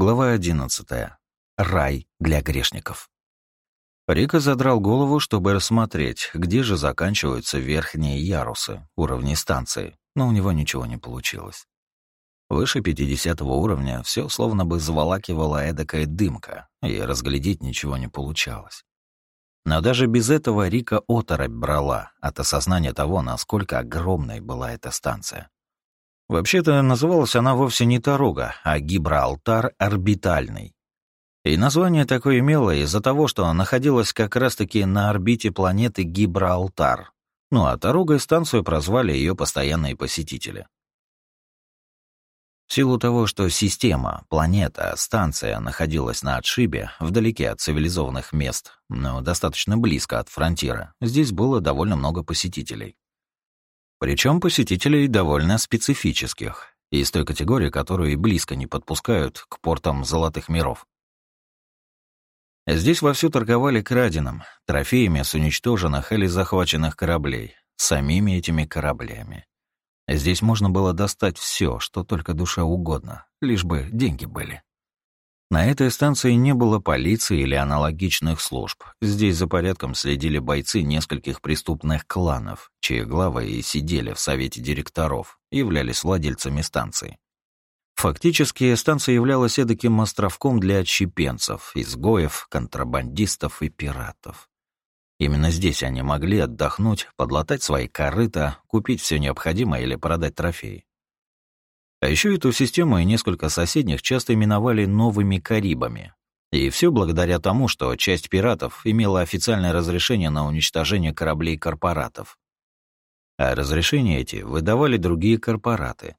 Глава 11. Рай для грешников. Рика задрал голову, чтобы рассмотреть, где же заканчиваются верхние ярусы, уровни станции, но у него ничего не получилось. Выше 50 уровня все словно бы заволакивала эдакая дымка, и разглядеть ничего не получалось. Но даже без этого Рика оторопь брала от осознания того, насколько огромной была эта станция. Вообще-то называлась она вовсе не Таруга, а Гибралтар Орбитальный. И название такое имело из-за того, что находилась как раз-таки на орбите планеты Гибралтар. Ну а Таругой станцию прозвали ее постоянные посетители. В силу того, что система, планета, станция находилась на отшибе, вдалеке от цивилизованных мест, но достаточно близко от фронтира, здесь было довольно много посетителей. Причем посетителей довольно специфических, из той категории, которую и близко не подпускают к портам золотых миров. Здесь вовсю торговали краденым, трофеями с уничтоженных или захваченных кораблей, самими этими кораблями. Здесь можно было достать все, что только душа угодно, лишь бы деньги были. На этой станции не было полиции или аналогичных служб. Здесь за порядком следили бойцы нескольких преступных кланов, чьи главы и сидели в совете директоров, являлись владельцами станции. Фактически, станция являлась эдаким островком для отщепенцев, изгоев, контрабандистов и пиратов. Именно здесь они могли отдохнуть, подлатать свои корыта, купить все необходимое или продать трофеи. А еще эту систему и несколько соседних часто именовали «новыми Карибами». И все благодаря тому, что часть пиратов имела официальное разрешение на уничтожение кораблей корпоратов. А разрешения эти выдавали другие корпораты.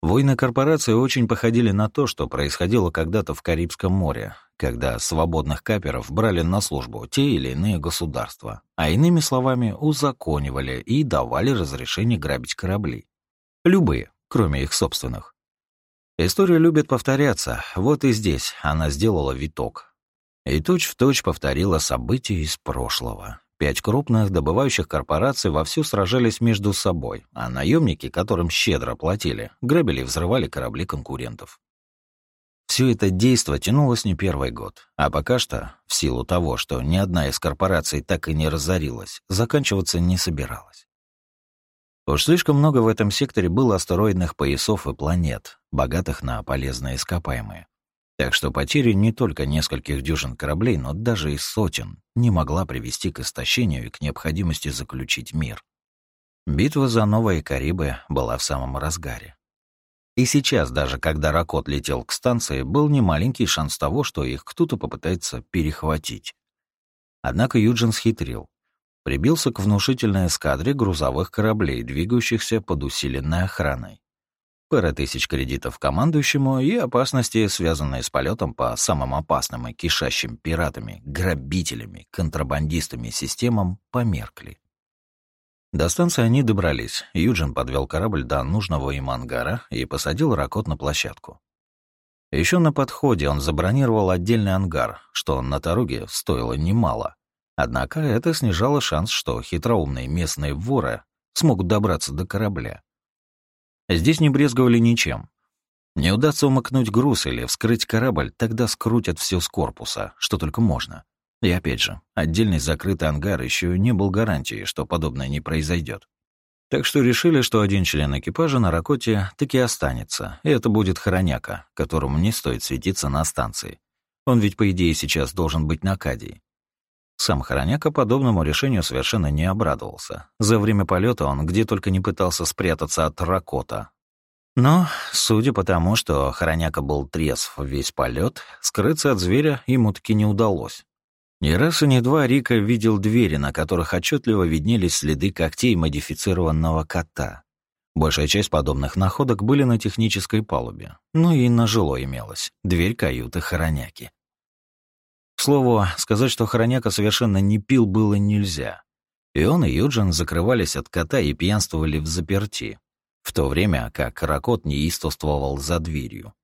Войны корпораций очень походили на то, что происходило когда-то в Карибском море, когда свободных каперов брали на службу те или иные государства, а иными словами, узаконивали и давали разрешение грабить корабли. Любые, кроме их собственных. История любит повторяться, вот и здесь она сделала виток. И точь-в-точь точь повторила события из прошлого. Пять крупных добывающих корпораций вовсю сражались между собой, а наемники, которым щедро платили, грабили и взрывали корабли конкурентов. Все это действо тянулось не первый год, а пока что, в силу того, что ни одна из корпораций так и не разорилась, заканчиваться не собиралась. Уж слишком много в этом секторе было астероидных поясов и планет, богатых на полезные ископаемые. Так что потеря не только нескольких дюжин кораблей, но даже и сотен не могла привести к истощению и к необходимости заключить мир. Битва за Новые Карибы была в самом разгаре. И сейчас, даже когда Ракот летел к станции, был немаленький шанс того, что их кто-то попытается перехватить. Однако Юджин схитрил прибился к внушительной эскадре грузовых кораблей, двигающихся под усиленной охраной. Пара тысяч кредитов командующему и опасности, связанные с полетом по самым опасным и кишащим пиратами, грабителями, контрабандистами системам, померкли. До станции они добрались. Юджин подвел корабль до нужного им ангара и посадил Ракот на площадку. Еще на подходе он забронировал отдельный ангар, что на Таруге стоило немало, Однако это снижало шанс, что хитроумные местные воры смогут добраться до корабля. Здесь не брезговали ничем. Не удастся умыкнуть груз или вскрыть корабль, тогда скрутят все с корпуса, что только можно. И опять же, отдельный закрытый ангар еще не был гарантией, что подобное не произойдет. Так что решили, что один член экипажа на Ракоте таки останется, и это будет Хороняка, которому не стоит светиться на станции. Он ведь, по идее, сейчас должен быть на Кадии. Сам Хороняка подобному решению совершенно не обрадовался. За время полета он где только не пытался спрятаться от Ракота. Но, судя по тому, что Хороняка был трезв весь полет, скрыться от зверя ему таки не удалось. Ни раз и ни два Рика видел двери, на которых отчетливо виднелись следы когтей модифицированного кота. Большая часть подобных находок были на технической палубе. Ну и на жилой имелась, дверь каюты Хороняки. К слову, сказать, что Хороняка совершенно не пил, было нельзя. И он, и Юджин закрывались от кота и пьянствовали в заперти, в то время как Каракот неистовствовал за дверью.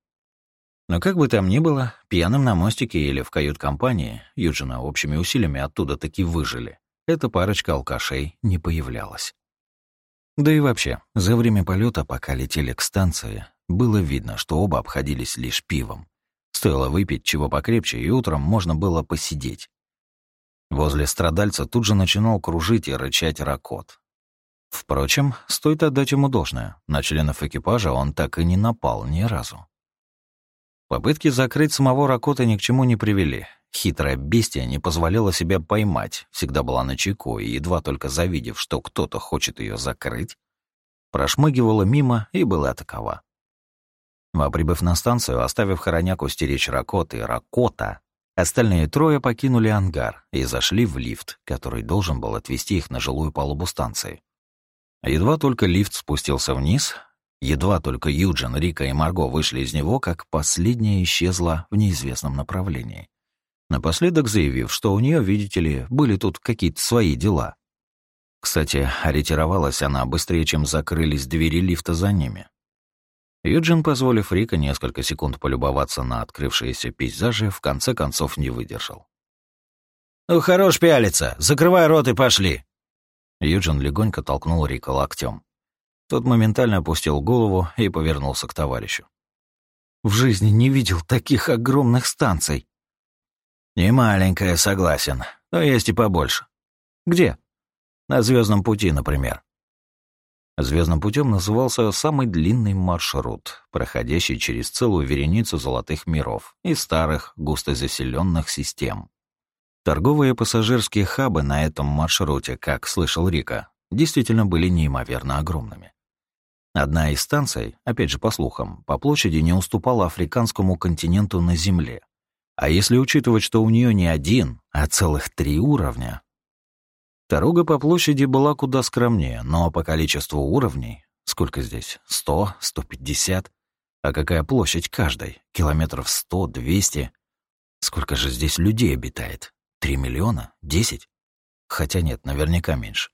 Но как бы там ни было, пьяным на мостике или в кают-компании, Юджина общими усилиями оттуда таки выжили, эта парочка алкашей не появлялась. Да и вообще, за время полета, пока летели к станции, было видно, что оба обходились лишь пивом, Стоило выпить чего покрепче, и утром можно было посидеть. Возле страдальца тут же начинал кружить и рычать ракот. Впрочем, стоит отдать ему должное. На членов экипажа он так и не напал ни разу. Попытки закрыть самого Ракота ни к чему не привели. Хитрая бестия не позволяла себя поймать, всегда была на чеку, и едва только завидев, что кто-то хочет ее закрыть, прошмыгивала мимо и была такова. А прибыв на станцию, оставив хороняку стеречь Ракот и Ракота, остальные трое покинули ангар и зашли в лифт, который должен был отвезти их на жилую палубу станции. Едва только лифт спустился вниз, едва только Юджин, Рика и Марго вышли из него, как последняя исчезла в неизвестном направлении. Напоследок заявив, что у нее, видите ли, были тут какие-то свои дела. Кстати, ориентировалась она быстрее, чем закрылись двери лифта за ними. Юджин, позволив Рика несколько секунд полюбоваться на открывшиеся пейзажи, в конце концов не выдержал. «Ну, хорош пялиться! Закрывай рот и пошли!» Юджин легонько толкнул Рика локтем. Тот моментально опустил голову и повернулся к товарищу. «В жизни не видел таких огромных станций!» «Не маленькая, согласен, но есть и побольше». «Где?» «На звездном пути, например». Звездным путем назывался самый длинный маршрут, проходящий через целую вереницу золотых миров и старых, густо заселенных систем. Торговые пассажирские хабы на этом маршруте, как слышал Рика, действительно были неимоверно огромными. Одна из станций, опять же по слухам, по площади не уступала африканскому континенту на Земле. А если учитывать, что у нее не один, а целых три уровня, Дорога по площади была куда скромнее, но по количеству уровней... Сколько здесь? Сто? Сто пятьдесят? А какая площадь каждой? Километров сто, двести? Сколько же здесь людей обитает? Три миллиона? Десять? Хотя нет, наверняка меньше.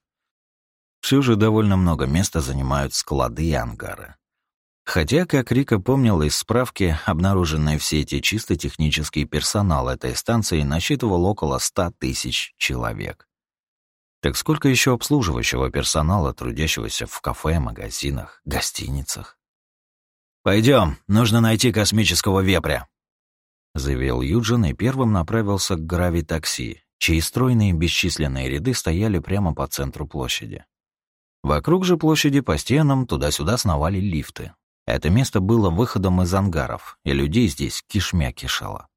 Все же довольно много места занимают склады и ангары. Хотя, как Рика помнил из справки, обнаруженные в сети чисто технический персонал этой станции насчитывал около ста тысяч человек. Так сколько еще обслуживающего персонала, трудящегося в кафе, магазинах, гостиницах? Пойдем, нужно найти космического вепря», — заявил Юджин и первым направился к грави-такси, чьи стройные бесчисленные ряды стояли прямо по центру площади. Вокруг же площади по стенам туда-сюда сновали лифты. Это место было выходом из ангаров, и людей здесь кишмя кишало.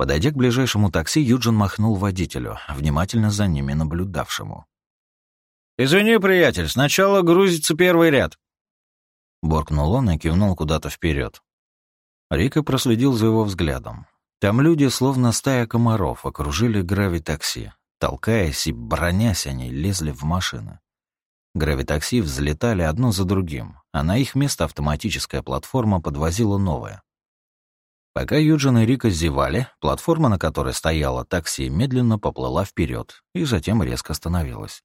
Подойдя к ближайшему такси, Юджин махнул водителю, внимательно за ними наблюдавшему. «Извини, приятель, сначала грузится первый ряд». Боркнул он и кивнул куда-то вперед. Рика проследил за его взглядом. Там люди, словно стая комаров, окружили гравитакси. Толкаясь и бронясь, они лезли в машины. Гравитакси взлетали одно за другим, а на их место автоматическая платформа подвозила новое. Пока Юджин и Рика зевали, платформа, на которой стояло такси, медленно поплыла вперед и затем резко остановилась.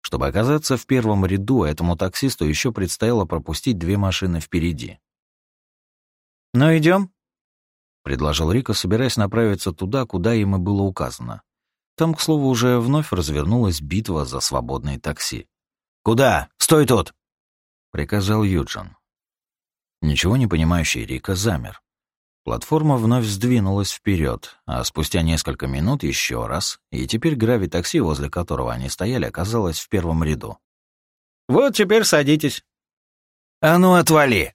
Чтобы оказаться в первом ряду, этому таксисту еще предстояло пропустить две машины впереди. «Ну, идем? предложил Рика, собираясь направиться туда, куда им и было указано. Там, к слову, уже вновь развернулась битва за свободные такси. «Куда? Стой тут!» — приказал Юджин. Ничего не понимающий Рика замер. Платформа вновь сдвинулась вперед, а спустя несколько минут еще раз, и теперь грави-такси, возле которого они стояли, оказалось в первом ряду. «Вот теперь садитесь». «А ну, отвали!»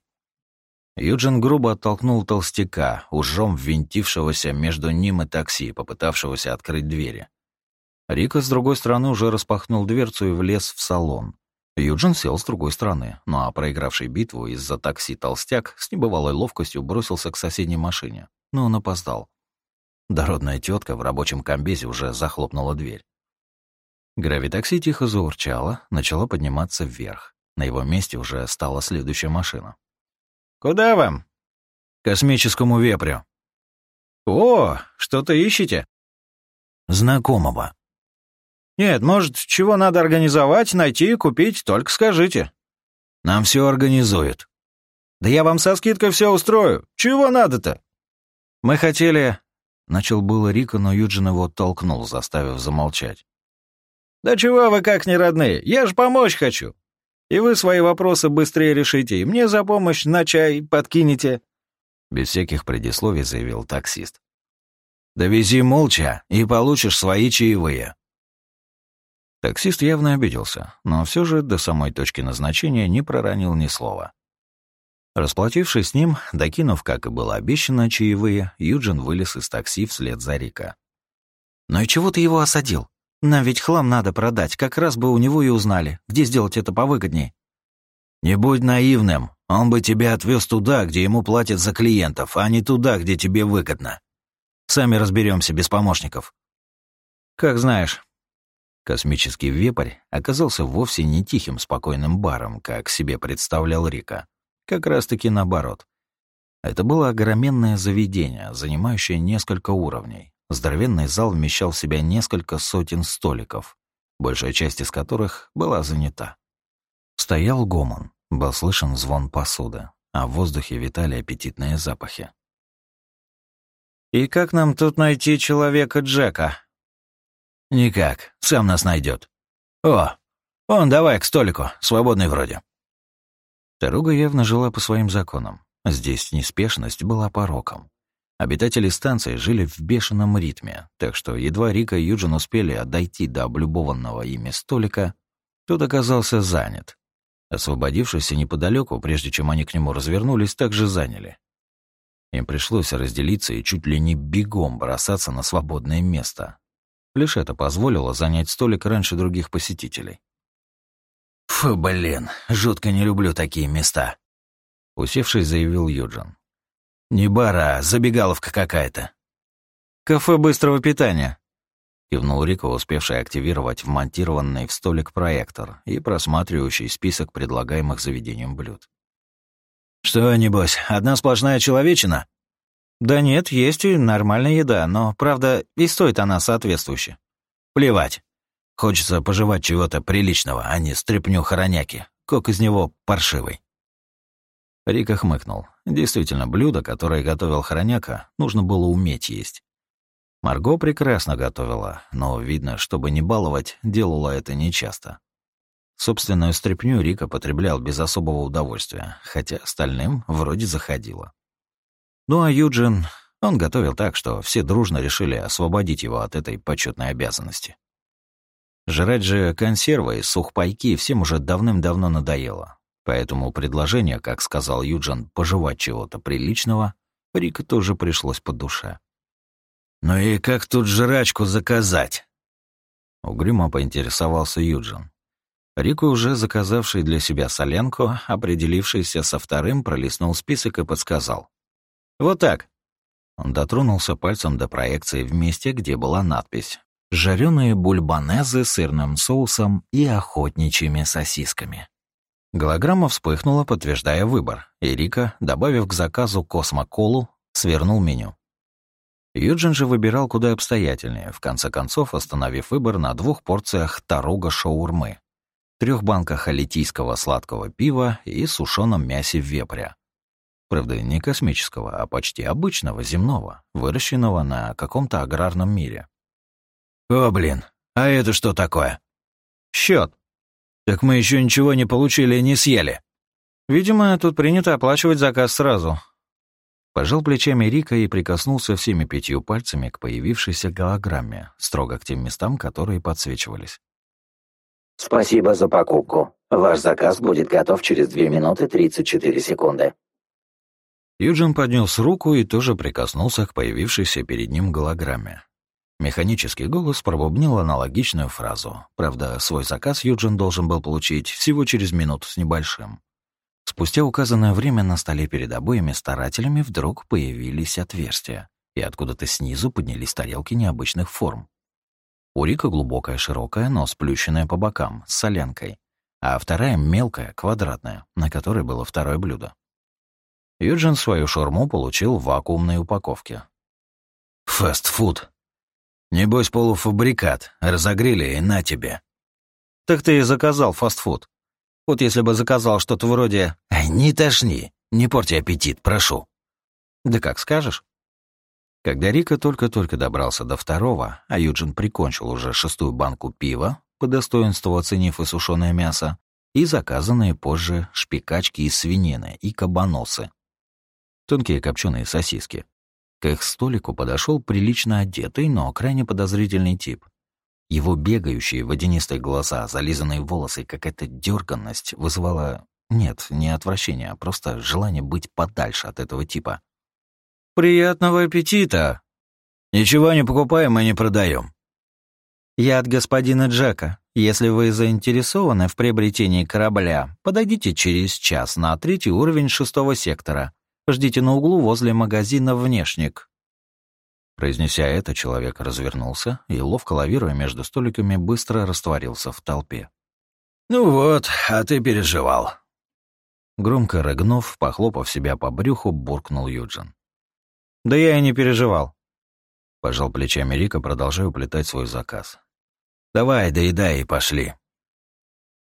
Юджин грубо оттолкнул толстяка, ужом ввинтившегося между ним и такси, попытавшегося открыть двери. Рика с другой стороны уже распахнул дверцу и влез в салон. Юджин сел с другой стороны, ну а проигравший битву из-за такси толстяк с небывалой ловкостью бросился к соседней машине, но он опоздал. Дородная тетка в рабочем комбезе уже захлопнула дверь. Гравитакси тихо заурчало, начало подниматься вверх. На его месте уже стала следующая машина. «Куда вам?» «Космическому вепрю». «О, что-то ищете?» «Знакомого», «Нет, может, чего надо организовать, найти и купить, только скажите». «Нам все организуют». «Да я вам со скидкой все устрою. Чего надо-то?» «Мы хотели...» Начал было Рика, но Юджин его толкнул, заставив замолчать. «Да чего вы как не родные? Я же помочь хочу. И вы свои вопросы быстрее решите, и мне за помощь на чай подкинете». Без всяких предисловий заявил таксист. «Довези молча, и получишь свои чаевые». Таксист явно обиделся, но все же до самой точки назначения не проронил ни слова. Расплатившись с ним, докинув, как и было обещано, чаевые, Юджин вылез из такси вслед за Рика. «Ну и чего ты его осадил? Нам ведь хлам надо продать, как раз бы у него и узнали, где сделать это повыгодней». «Не будь наивным, он бы тебя отвез туда, где ему платят за клиентов, а не туда, где тебе выгодно. Сами разберемся без помощников». «Как знаешь». Космический вепрь оказался вовсе не тихим, спокойным баром, как себе представлял Рика. Как раз-таки наоборот. Это было огроменное заведение, занимающее несколько уровней. Здоровенный зал вмещал в себя несколько сотен столиков, большая часть из которых была занята. Стоял гомон, был слышен звон посуды, а в воздухе витали аппетитные запахи. «И как нам тут найти человека Джека?» «Никак, сам нас найдет. О, он давай к столику, свободный вроде». Дорога явно жила по своим законам. Здесь неспешность была пороком. Обитатели станции жили в бешеном ритме, так что едва Рика и Юджин успели дойти до облюбованного ими столика, тот оказался занят. Освободившийся неподалеку, прежде чем они к нему развернулись, также заняли. Им пришлось разделиться и чуть ли не бегом бросаться на свободное место, Лишь это позволило занять столик раньше других посетителей. «Фу, блин, жутко не люблю такие места», — усевшись, заявил Юджин. «Не бар, а забегаловка какая-то». «Кафе быстрого питания», — кивнул Рико, успевший активировать вмонтированный в столик проектор и просматривающий список предлагаемых заведением блюд. «Что, небось, одна сплошная человечина?» Да нет, есть и нормальная еда, но, правда, и стоит она соответствующе. Плевать. Хочется пожевать чего-то приличного, а не стряпню хороняки. Кок из него паршивый. Рика хмыкнул. Действительно, блюдо, которое готовил хороняка, нужно было уметь есть. Марго прекрасно готовила, но, видно, чтобы не баловать, делала это нечасто. Собственную стряпню Рика потреблял без особого удовольствия, хотя остальным вроде заходило. Ну а Юджин, он готовил так, что все дружно решили освободить его от этой почетной обязанности. Жрать же консервы и сухпайки всем уже давным-давно надоело. Поэтому предложение, как сказал Юджин, пожевать чего-то приличного, Рика тоже пришлось по душе. «Ну и как тут жрачку заказать?» Угрюмо поинтересовался Юджин. Рико, уже заказавший для себя соленку, определившийся со вторым, пролистнул список и подсказал. Вот так. Он дотронулся пальцем до проекции в месте, где была надпись «Жареные бульбанезы с сырным соусом и охотничьими сосисками». Голограмма вспыхнула, подтверждая выбор, и Рика, добавив к заказу космоколу, свернул меню. Юджин же выбирал куда обстоятельнее, в конце концов остановив выбор на двух порциях таруга шаурмы, трех банках алитийского сладкого пива и сушеном мясе вепря, Правда, не космического, а почти обычного, земного, выращенного на каком-то аграрном мире. «О, блин, а это что такое?» «Счет». «Так мы еще ничего не получили и не съели». «Видимо, тут принято оплачивать заказ сразу». Пожал плечами Рика и прикоснулся всеми пятью пальцами к появившейся голограмме, строго к тем местам, которые подсвечивались. «Спасибо за покупку. Ваш заказ будет готов через 2 минуты 34 секунды». Юджин поднес руку и тоже прикоснулся к появившейся перед ним голограмме. Механический голос пробубнил аналогичную фразу. Правда, свой заказ Юджин должен был получить всего через минуту с небольшим. Спустя указанное время на столе перед обоими старателями вдруг появились отверстия, и откуда-то снизу поднялись тарелки необычных форм. У Рика глубокая, широкая, но сплющенная по бокам, с солянкой, а вторая мелкая, квадратная, на которой было второе блюдо. Юджин свою шаурму получил в вакуумной упаковке. «Фастфуд. Небось, полуфабрикат. Разогрели и на тебе». «Так ты и заказал фастфуд. Вот если бы заказал что-то вроде «Ай, не тошни, не порти аппетит, прошу». «Да как скажешь». Когда Рика только-только добрался до второго, а Юджин прикончил уже шестую банку пива, по достоинству оценив и сушеное мясо, и заказанные позже шпикачки из свинины и кабаносы, тонкие копченые сосиски. К их столику подошел прилично одетый, но крайне подозрительный тип. Его бегающие водянистые глаза, зализанные волосы, какая-то дерганность вызывала... Нет, не отвращение, а просто желание быть подальше от этого типа. «Приятного аппетита!» «Ничего не покупаем и не продаем. «Я от господина Джека. Если вы заинтересованы в приобретении корабля, подойдите через час на третий уровень шестого сектора. Ждите на углу возле магазина «Внешник». Произнеся это, человек развернулся и, ловко лавируя между столиками, быстро растворился в толпе. «Ну вот, а ты переживал». Громко рыгнув, похлопав себя по брюху, буркнул Юджин. «Да я и не переживал». Пожал плечами Рика, продолжая уплетать свой заказ. «Давай, доедай и пошли».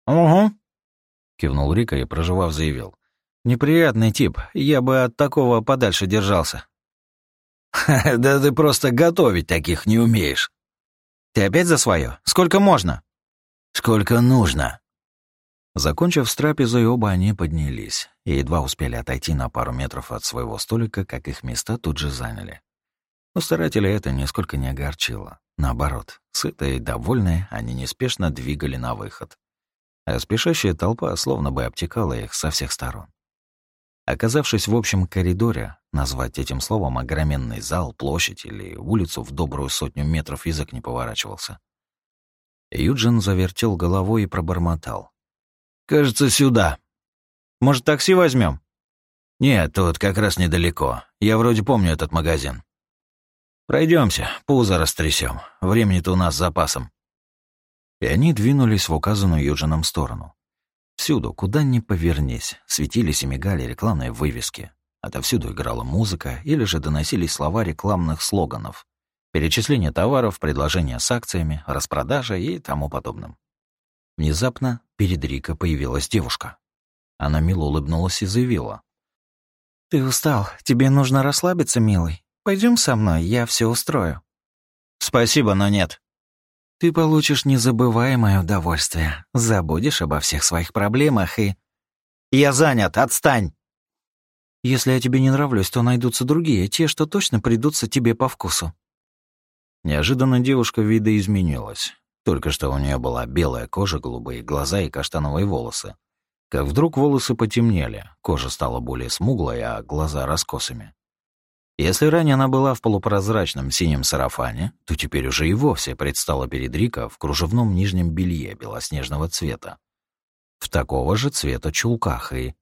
«Угу», — кивнул Рика и, проживав, заявил. «Неприятный тип, я бы от такого подальше держался». «Да ты просто готовить таких не умеешь». «Ты опять за свое? Сколько можно?» «Сколько нужно». Закончив с трапезой, оба они поднялись и едва успели отойти на пару метров от своего столика, как их места тут же заняли. Но старателей это нисколько не огорчило. Наоборот, сытые и довольные, они неспешно двигали на выход. А спешащая толпа словно бы обтекала их со всех сторон. Оказавшись в общем коридоре, назвать этим словом огроменный зал, площадь или улицу в добрую сотню метров язык не поворачивался. Юджин завертел головой и пробормотал. «Кажется, сюда. Может, такси возьмем? «Нет, тут как раз недалеко. Я вроде помню этот магазин». Пройдемся, пузо растрясем. Времени-то у нас с запасом». И они двинулись в указанную Юджином сторону. Всюду, куда ни повернись, светились и мигали рекламные вывески. Отовсюду играла музыка или же доносились слова рекламных слоганов. Перечисление товаров, предложения с акциями, распродажа и тому подобным. Внезапно перед Рико появилась девушка. Она мило улыбнулась и заявила. «Ты устал. Тебе нужно расслабиться, милый. Пойдем со мной, я все устрою». «Спасибо, но нет». Ты получишь незабываемое удовольствие, забудешь обо всех своих проблемах и... Я занят, отстань! Если я тебе не нравлюсь, то найдутся другие, те, что точно придутся тебе по вкусу. Неожиданно девушка вида изменилась. Только что у нее была белая кожа, голубые глаза и каштановые волосы. Как вдруг волосы потемнели, кожа стала более смуглой, а глаза раскосыми. Если ранее она была в полупрозрачном синем сарафане, то теперь уже и вовсе предстала перед Рика в кружевном нижнем белье белоснежного цвета. В такого же цвета чулках и...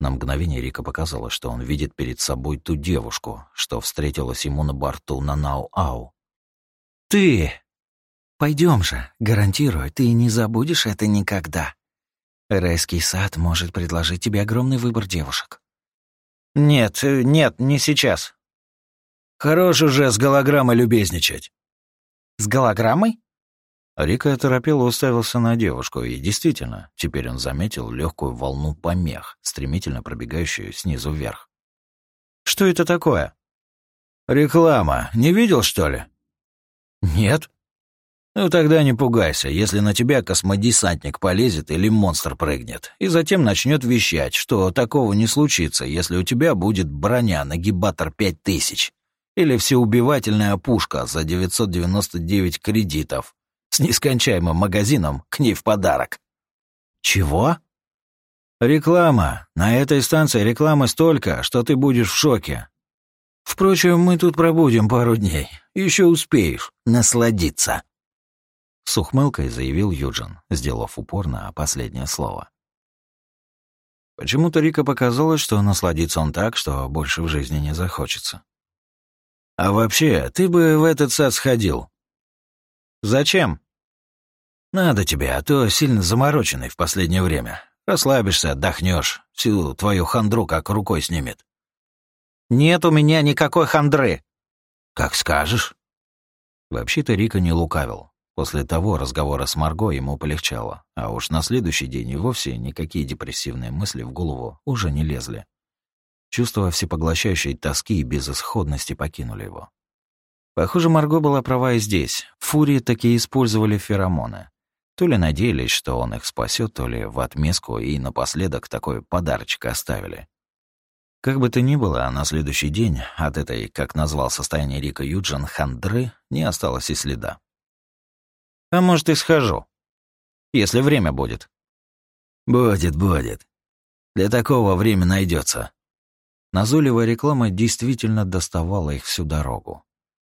На мгновение Рика показалось, что он видит перед собой ту девушку, что встретилась ему на борту на Нау-Ау. «Ты! Пойдем же, гарантирую, ты не забудешь это никогда. Райский сад может предложить тебе огромный выбор девушек. «Нет, э, нет, не сейчас». «Хорош уже с голограммой любезничать». «С голограммой?» Рика оторопело уставился на девушку, и действительно, теперь он заметил легкую волну помех, стремительно пробегающую снизу вверх. «Что это такое?» «Реклама. Не видел, что ли?» «Нет», ну тогда не пугайся, если на тебя космодесантник полезет или монстр прыгнет, и затем начнет вещать, что такого не случится, если у тебя будет броня нагибатор 5000 или всеубивательная пушка за 999 кредитов с нескончаемым магазином к ней в подарок. Чего? Реклама. На этой станции рекламы столько, что ты будешь в шоке. Впрочем, мы тут пробудем пару дней. Еще успеешь насладиться. С ухмылкой заявил Юджин, сделав упор на последнее слово. Почему-то Рика показалось, что насладится он так, что больше в жизни не захочется. «А вообще, ты бы в этот сад сходил». «Зачем?» «Надо тебе, а то сильно замороченный в последнее время. Расслабишься, отдохнешь, всю твою хандру как рукой снимет». «Нет у меня никакой хандры». «Как скажешь». Вообще-то Рика не лукавил. После того разговора с Марго ему полегчало, а уж на следующий день и вовсе никакие депрессивные мысли в голову уже не лезли. Чувство всепоглощающей тоски и безысходности покинули его. Похоже, Марго была права и здесь. Фурии такие использовали феромоны. То ли надеялись, что он их спасет, то ли в отместку и напоследок такой подарочек оставили. Как бы то ни было, на следующий день от этой, как назвал состояние Рика Юджин, хандры не осталось и следа. «А может, и схожу, если время будет». «Будет, будет. Для такого время найдется. Назойливая реклама действительно доставала их всю дорогу.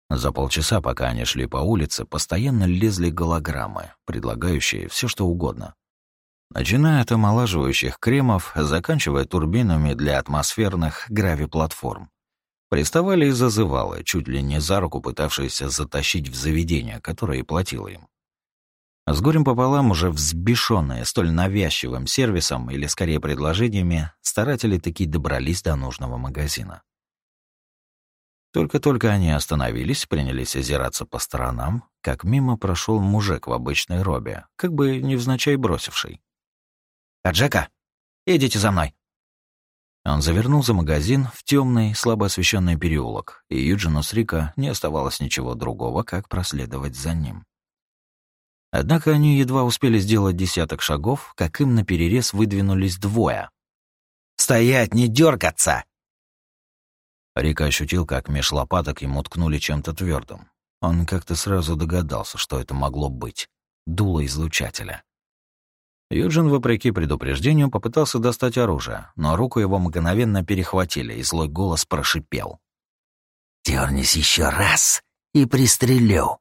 За полчаса, пока они шли по улице, постоянно лезли голограммы, предлагающие все что угодно. Начиная от омолаживающих кремов, заканчивая турбинами для атмосферных гравиплатформ. Приставали и зазывалы, чуть ли не за руку пытавшиеся затащить в заведение, которое и платило им. С горем пополам, уже взбешенные столь навязчивым сервисом или, скорее, предложениями, старатели таки добрались до нужного магазина. Только-только они остановились, принялись озираться по сторонам, как мимо прошел мужик в обычной робе, как бы невзначай бросивший. «А Джека, идите за мной!» Он завернул за магазин в темный, слабо освещенный переулок, и Юджину с Рика не оставалось ничего другого, как проследовать за ним. Однако они едва успели сделать десяток шагов, как им на перерез выдвинулись двое. «Стоять, не дергаться!» Рика ощутил, как меж лопаток ему ткнули чем-то твердым. Он как-то сразу догадался, что это могло быть. Дуло излучателя. Юджин, вопреки предупреждению, попытался достать оружие, но руку его мгновенно перехватили, и злой голос прошипел. «Дернись еще раз и пристрелю!»